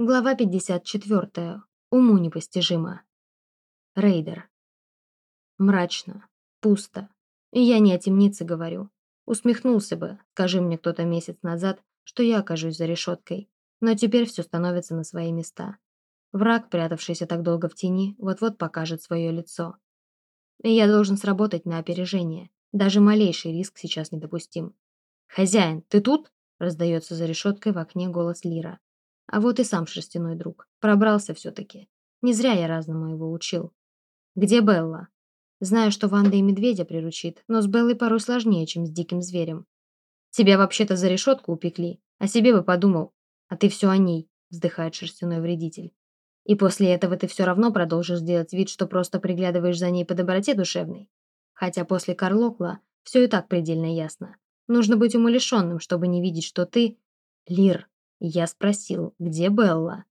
Глава 54. Уму непостижимо. Рейдер. Мрачно, пусто. И я не о темнице говорю. Усмехнулся бы, скажи мне кто-то месяц назад, что я окажусь за решеткой. Но теперь все становится на свои места. Враг, прятавшийся так долго в тени, вот-вот покажет свое лицо. И я должен сработать на опережение. Даже малейший риск сейчас недопустим. «Хозяин, ты тут?» – раздается за решеткой в окне голос Лира. А вот и сам шерстяной друг. Пробрался все-таки. Не зря я разному его учил. Где Белла? Знаю, что Ванда и медведя приручит, но с Беллой порой сложнее, чем с диким зверем. Тебя вообще-то за решетку упекли, а себе бы подумал. А ты все о ней, вздыхает шерстяной вредитель. И после этого ты все равно продолжишь делать вид, что просто приглядываешь за ней по доброте душевной. Хотя после Карлокла все и так предельно ясно. Нужно быть умалишенным, чтобы не видеть, что ты... Лир, я спросил, где Белла?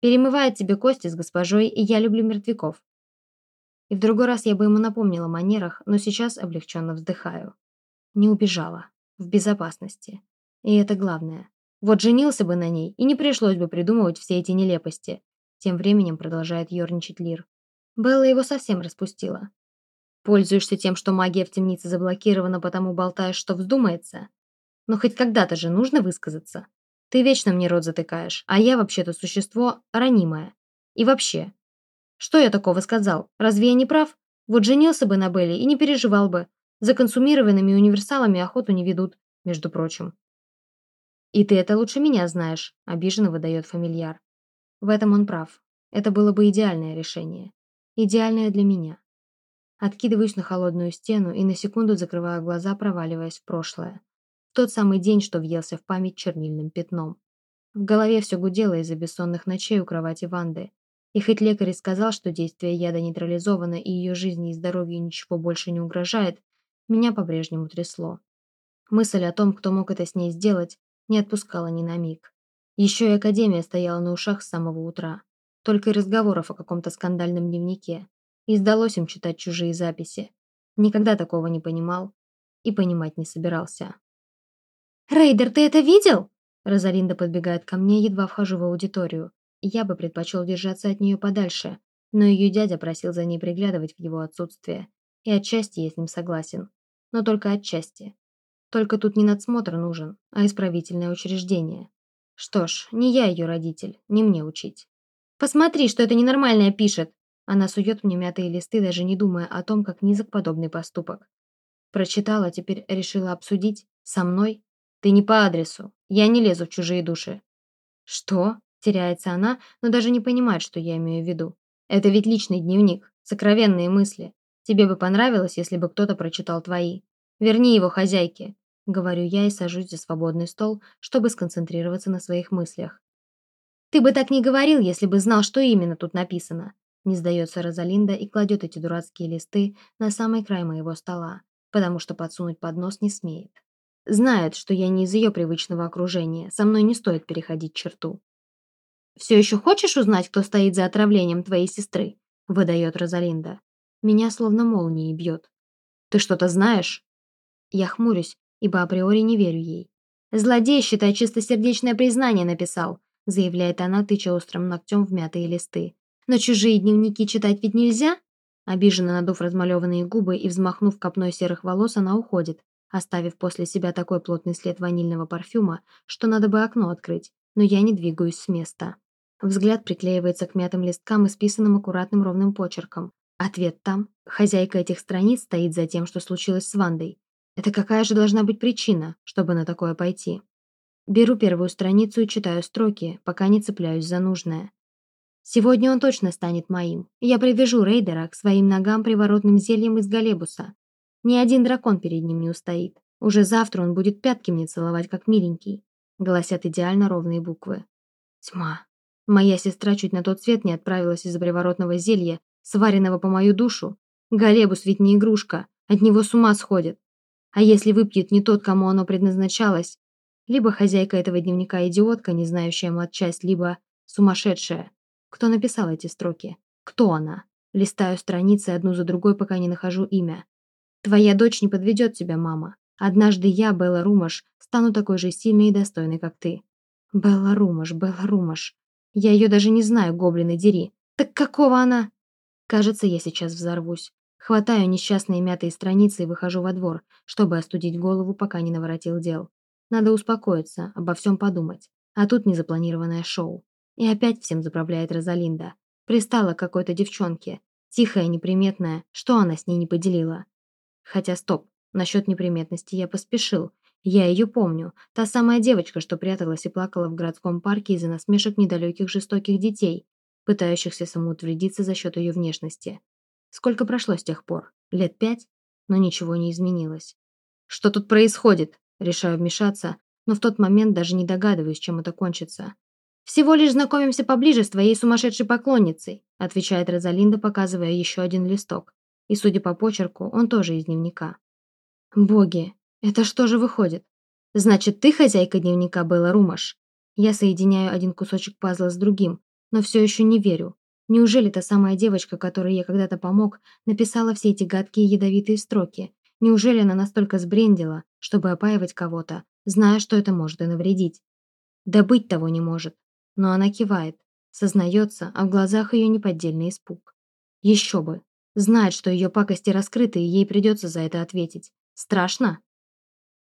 Перемывает тебе кости с госпожой, и я люблю мертвяков. И в другой раз я бы ему напомнила о манерах, но сейчас облегченно вздыхаю. Не убежала. В безопасности. И это главное. Вот женился бы на ней, и не пришлось бы придумывать все эти нелепости. Тем временем продолжает ерничать Лир. Белла его совсем распустила. Пользуешься тем, что магия в темнице заблокирована, потому болтаешь, что вздумается? Но хоть когда-то же нужно высказаться. Ты вечно мне рот затыкаешь, а я вообще-то существо ранимое. И вообще. Что я такого сказал? Разве я не прав? Вот женился бы на Белле и не переживал бы. За консумированными универсалами охоту не ведут, между прочим. И ты это лучше меня знаешь, обиженно выдает фамильяр. В этом он прав. Это было бы идеальное решение. Идеальное для меня. Откидываюсь на холодную стену и на секунду закрываю глаза, проваливаясь в прошлое тот самый день, что въелся в память чернильным пятном. В голове все гудело из-за бессонных ночей у кровати Ванды. И хоть лекарь сказал, что действие яда нейтрализовано и ее жизни и здоровью ничего больше не угрожает, меня по-прежнему трясло. Мысль о том, кто мог это с ней сделать, не отпускала ни на миг. Еще и Академия стояла на ушах с самого утра. Только и разговоров о каком-то скандальном дневнике. И сдалось им читать чужие записи. Никогда такого не понимал и понимать не собирался. «Рейдер, ты это видел?» Розалинда подбегает ко мне, едва вхожу в аудиторию. Я бы предпочел держаться от нее подальше, но ее дядя просил за ней приглядывать в его отсутствие. И отчасти я с ним согласен. Но только отчасти. Только тут не надсмотр нужен, а исправительное учреждение. Что ж, не я ее родитель, не мне учить. «Посмотри, что это ненормальное пишет!» Она сует мне мятые листы, даже не думая о том, как низок подобный поступок. Прочитала, теперь решила обсудить. Со мной? Ты не по адресу. Я не лезу в чужие души. Что? Теряется она, но даже не понимает, что я имею в виду. Это ведь личный дневник, сокровенные мысли. Тебе бы понравилось, если бы кто-то прочитал твои. Верни его хозяйке. Говорю я и сажусь за свободный стол, чтобы сконцентрироваться на своих мыслях. Ты бы так не говорил, если бы знал, что именно тут написано. Не сдается Розалинда и кладет эти дурацкие листы на самый край моего стола, потому что подсунуть под нос не смеет. Знает, что я не из ее привычного окружения, со мной не стоит переходить черту. «Все еще хочешь узнать, кто стоит за отравлением твоей сестры?» – выдает Розалинда. Меня словно молнией бьет. «Ты что-то знаешь?» Я хмурюсь, ибо априори не верю ей. «Злодей, считай, чистосердечное признание написал», – заявляет она, тыча острым ногтем в мятые листы. «Но чужие дневники читать ведь нельзя?» Обиженно надув размалеванные губы и взмахнув копной серых волос, она уходит, оставив после себя такой плотный след ванильного парфюма, что надо бы окно открыть, но я не двигаюсь с места. Взгляд приклеивается к мятым листкам, исписанным аккуратным ровным почерком. Ответ там. Хозяйка этих страниц стоит за тем, что случилось с Вандой. Это какая же должна быть причина, чтобы на такое пойти? Беру первую страницу и читаю строки, пока не цепляюсь за нужное. Сегодня он точно станет моим. Я привяжу Рейдера к своим ногам приворотным зельем из галебуса. Ни один дракон перед ним не устоит. Уже завтра он будет пятки мне целовать, как миленький. Голосят идеально ровные буквы. Тьма. Моя сестра чуть на тот свет не отправилась из-за приворотного зелья, сваренного по мою душу. Галебус ведь не игрушка, от него с ума сходит. А если выпьет не тот, кому оно предназначалось? Либо хозяйка этого дневника идиотка, не знающая матчасть, либо сумасшедшая. Кто написал эти строки? Кто она? Листаю страницы одну за другой, пока не нахожу имя. Твоя дочь не подведет тебя, мама. Однажды я, Белла Румаш, стану такой же сильной и достойной, как ты. Белла Румаш, Белла Румаш. Я ее даже не знаю, гоблины дери. Так какого она? Кажется, я сейчас взорвусь. Хватаю несчастные мятые страницы и выхожу во двор, чтобы остудить голову, пока не наворотил дел. Надо успокоиться, обо всем подумать. А тут незапланированное шоу. И опять всем заправляет Розалинда. Пристала какой-то девчонке. Тихая, неприметная. Что она с ней не поделила? Хотя стоп, насчет неприметности я поспешил. Я ее помню. Та самая девочка, что пряталась и плакала в городском парке из-за насмешек недалеких жестоких детей, пытающихся самоутвредиться за счет ее внешности. Сколько прошло с тех пор? Лет пять? Но ничего не изменилось. Что тут происходит? Решаю вмешаться, но в тот момент даже не догадываюсь, чем это кончится. «Всего лишь знакомимся поближе с твоей сумасшедшей поклонницей», отвечает Розалинда, показывая еще один листок. И, судя по почерку, он тоже из дневника. «Боги, это что же выходит? Значит, ты хозяйка дневника Белла Румаш?» Я соединяю один кусочек пазла с другим, но все еще не верю. Неужели та самая девочка, которой я когда-то помог, написала все эти гадкие ядовитые строки? Неужели она настолько сбрендила, чтобы опаивать кого-то, зная, что это может и навредить? Да быть того не может. Но она кивает, сознается, а в глазах ее неподдельный испуг. Еще бы. Знает, что ее пакости раскрыты, и ей придется за это ответить. Страшно?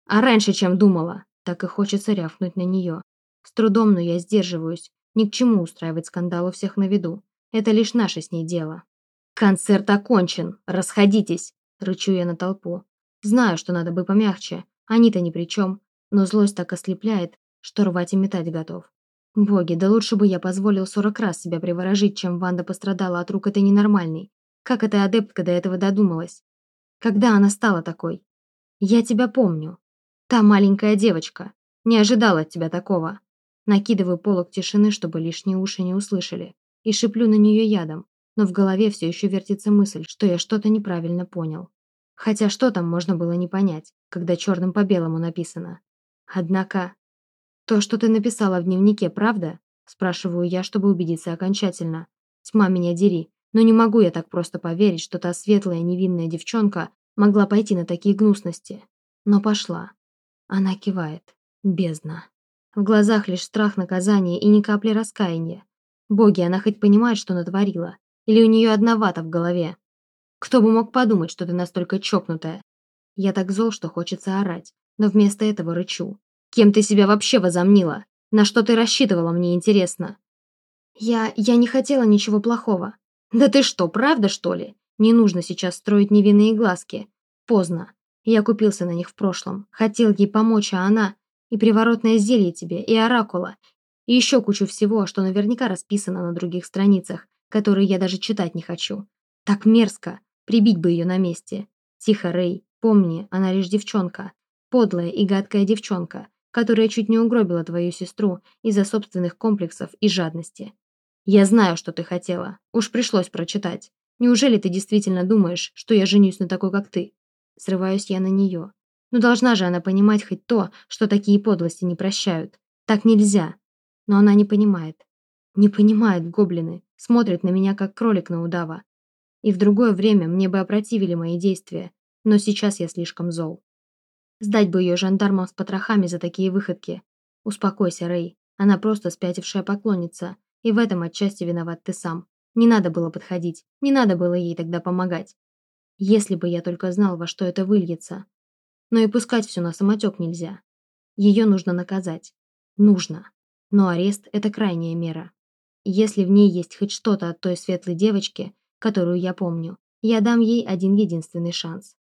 А раньше, чем думала, так и хочется рявкнуть на нее. С трудом, но я сдерживаюсь. Ни к чему устраивать скандал у всех на виду. Это лишь наше с ней дело. «Концерт окончен! Расходитесь!» – рычу я на толпу. Знаю, что надо бы помягче. Они-то ни при чем. Но злость так ослепляет, что рвать и метать готов. Боги, да лучше бы я позволил сорок раз себя приворожить, чем Ванда пострадала от рук этой ненормальной. Как эта адептка до этого додумалась? Когда она стала такой? Я тебя помню. Та маленькая девочка. Не ожидала от тебя такого. Накидываю полог тишины, чтобы лишние уши не услышали и шиплю на нее ядом, но в голове все еще вертится мысль, что я что-то неправильно понял. Хотя что там можно было не понять, когда черным по белому написано. Однако... «То, что ты написала в дневнике, правда?» Спрашиваю я, чтобы убедиться окончательно. Тьма меня дери, но не могу я так просто поверить, что та светлая невинная девчонка могла пойти на такие гнусности. Но пошла. Она кивает. Бездна. В глазах лишь страх наказания и ни капли раскаяния. Боги, она хоть понимает, что натворила? Или у нее одна вата в голове? Кто бы мог подумать, что ты настолько чокнутая? Я так зол, что хочется орать, но вместо этого рычу. Кем ты себя вообще возомнила? На что ты рассчитывала, мне интересно? Я... я не хотела ничего плохого. Да ты что, правда, что ли? Не нужно сейчас строить невинные глазки. Поздно. Я купился на них в прошлом. Хотел ей помочь, а она... И приворотное зелье тебе, и оракула, и еще кучу всего, что наверняка расписано на других страницах, которые я даже читать не хочу. Так мерзко. Прибить бы ее на месте. Тихо, Рэй. Помни, она лишь девчонка. Подлая и гадкая девчонка, которая чуть не угробила твою сестру из-за собственных комплексов и жадности. Я знаю, что ты хотела. Уж пришлось прочитать. Неужели ты действительно думаешь, что я женюсь на такой, как ты? Срываюсь я на нее. Но должна же она понимать хоть то, что такие подлости не прощают. Так нельзя. Но она не понимает. Не понимает гоблины, смотрит на меня, как кролик на удава. И в другое время мне бы опротивили мои действия, но сейчас я слишком зол. Сдать бы ее жандармам с потрохами за такие выходки. Успокойся, Рэй, она просто спятившая поклонница, и в этом отчасти виноват ты сам. Не надо было подходить, не надо было ей тогда помогать. Если бы я только знал, во что это выльется. Но и пускать все на самотек нельзя. Ее нужно наказать. Нужно. Но арест – это крайняя мера. Если в ней есть хоть что-то от той светлой девочки, которую я помню, я дам ей один единственный шанс.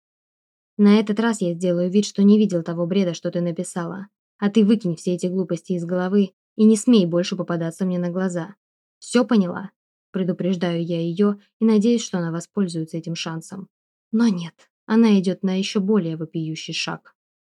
На этот раз я сделаю вид, что не видел того бреда, что ты написала. А ты выкинь все эти глупости из головы и не смей больше попадаться мне на глаза. Все поняла? Предупреждаю я ее и надеюсь, что она воспользуется этим шансом. Но нет, она идет на еще более вопиющий шаг.